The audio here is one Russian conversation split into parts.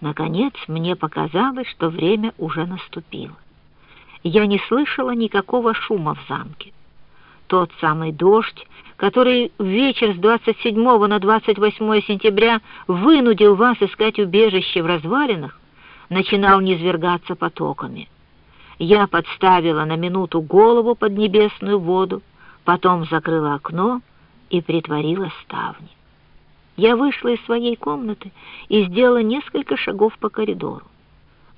Наконец мне показалось, что время уже наступило. Я не слышала никакого шума в замке. Тот самый дождь, который вечер с 27 на 28 сентября вынудил вас искать убежище в развалинах, начинал низвергаться потоками. Я подставила на минуту голову под небесную воду, потом закрыла окно и притворила ставни. Я вышла из своей комнаты и сделала несколько шагов по коридору.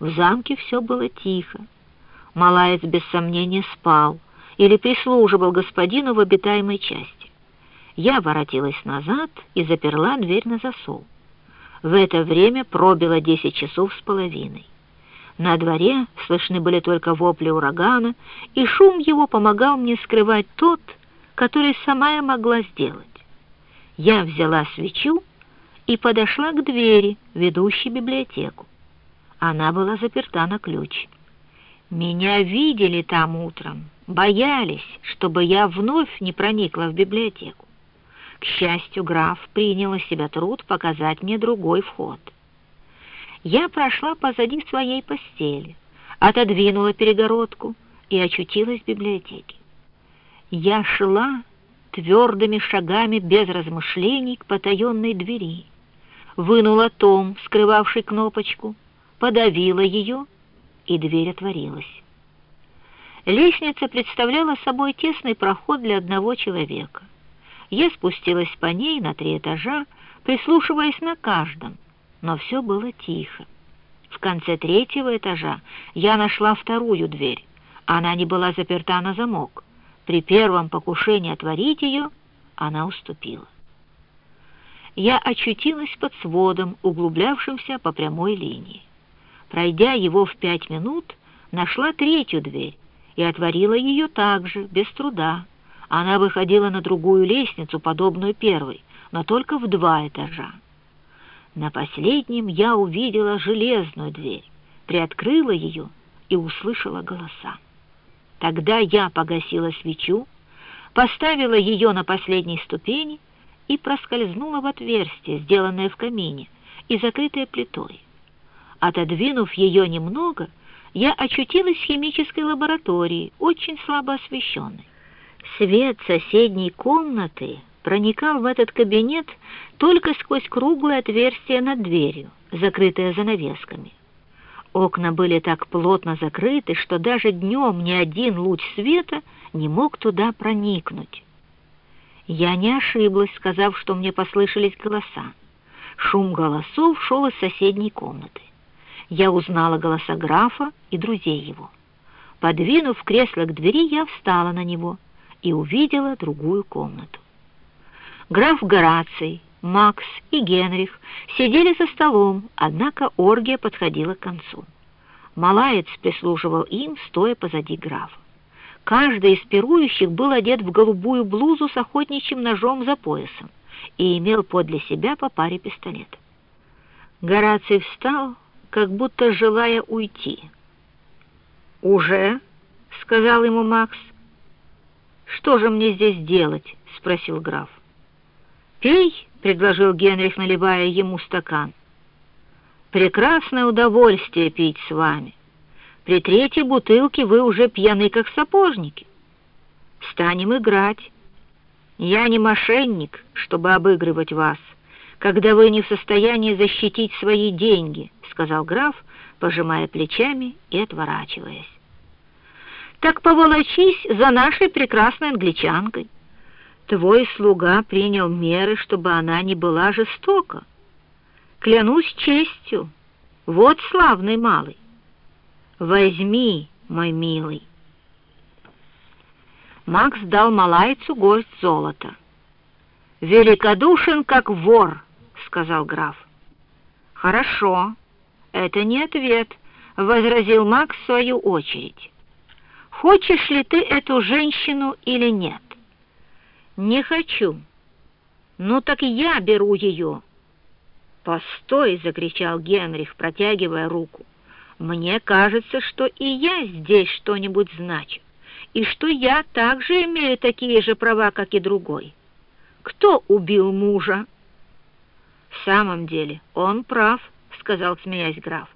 В замке все было тихо. Малаец без сомнения спал или прислуживал господину в обитаемой части. Я воротилась назад и заперла дверь на засов. В это время пробило десять часов с половиной. На дворе слышны были только вопли урагана, и шум его помогал мне скрывать тот, который сама я могла сделать. Я взяла свечу и подошла к двери, ведущей библиотеку. Она была заперта на ключ. Меня видели там утром, боялись, чтобы я вновь не проникла в библиотеку. К счастью, граф принял на себя труд показать мне другой вход. Я прошла позади своей постели, отодвинула перегородку и очутилась в библиотеке. Я шла твердыми шагами без размышлений к потаенной двери, вынула том, скрывавший кнопочку, подавила ее, и дверь отворилась. Лестница представляла собой тесный проход для одного человека. Я спустилась по ней на три этажа, прислушиваясь на каждом, но все было тихо. В конце третьего этажа я нашла вторую дверь. Она не была заперта на замок. При первом покушении отворить ее она уступила. Я очутилась под сводом, углублявшимся по прямой линии. Пройдя его в пять минут, нашла третью дверь и отворила ее также, без труда. Она выходила на другую лестницу, подобную первой, но только в два этажа. На последнем я увидела железную дверь, приоткрыла ее и услышала голоса. Тогда я погасила свечу, поставила ее на последней ступени и проскользнула в отверстие, сделанное в камине и закрытое плитой. Отодвинув ее немного, я очутилась в химической лаборатории, очень слабо освещенной. Свет соседней комнаты проникал в этот кабинет только сквозь круглое отверстие над дверью, закрытое занавесками. Окна были так плотно закрыты, что даже днем ни один луч света не мог туда проникнуть. Я не ошиблась, сказав, что мне послышались голоса. Шум голосов шел из соседней комнаты. Я узнала голоса графа и друзей его. Подвинув кресло к двери, я встала на него и увидела другую комнату. Граф Гораций, Макс и Генрих сидели за столом, однако оргия подходила к концу. Малаец прислуживал им, стоя позади графа. Каждый из пирующих был одет в голубую блузу с охотничьим ножом за поясом и имел подле себя по паре пистолетов. Гораций встал, как будто желая уйти. «Уже?» — сказал ему Макс. «Что же мне здесь делать?» — спросил граф. «Пей», — предложил Генрих, наливая ему стакан. «Прекрасное удовольствие пить с вами. При третьей бутылке вы уже пьяны, как сапожники. Станем играть. Я не мошенник, чтобы обыгрывать вас, когда вы не в состоянии защитить свои деньги», — сказал граф, пожимая плечами и отворачиваясь. «Так поволочись за нашей прекрасной англичанкой». Твой слуга принял меры, чтобы она не была жестока. Клянусь честью, вот славный малый. Возьми, мой милый. Макс дал малайцу горсть золота. «Великодушен, как вор», — сказал граф. «Хорошо, это не ответ», — возразил Макс в свою очередь. «Хочешь ли ты эту женщину или нет?» «Не хочу». «Ну так я беру ее». «Постой!» — закричал Генрих, протягивая руку. «Мне кажется, что и я здесь что-нибудь значу, и что я также имею такие же права, как и другой. Кто убил мужа?» «В самом деле он прав», — сказал, смеясь граф.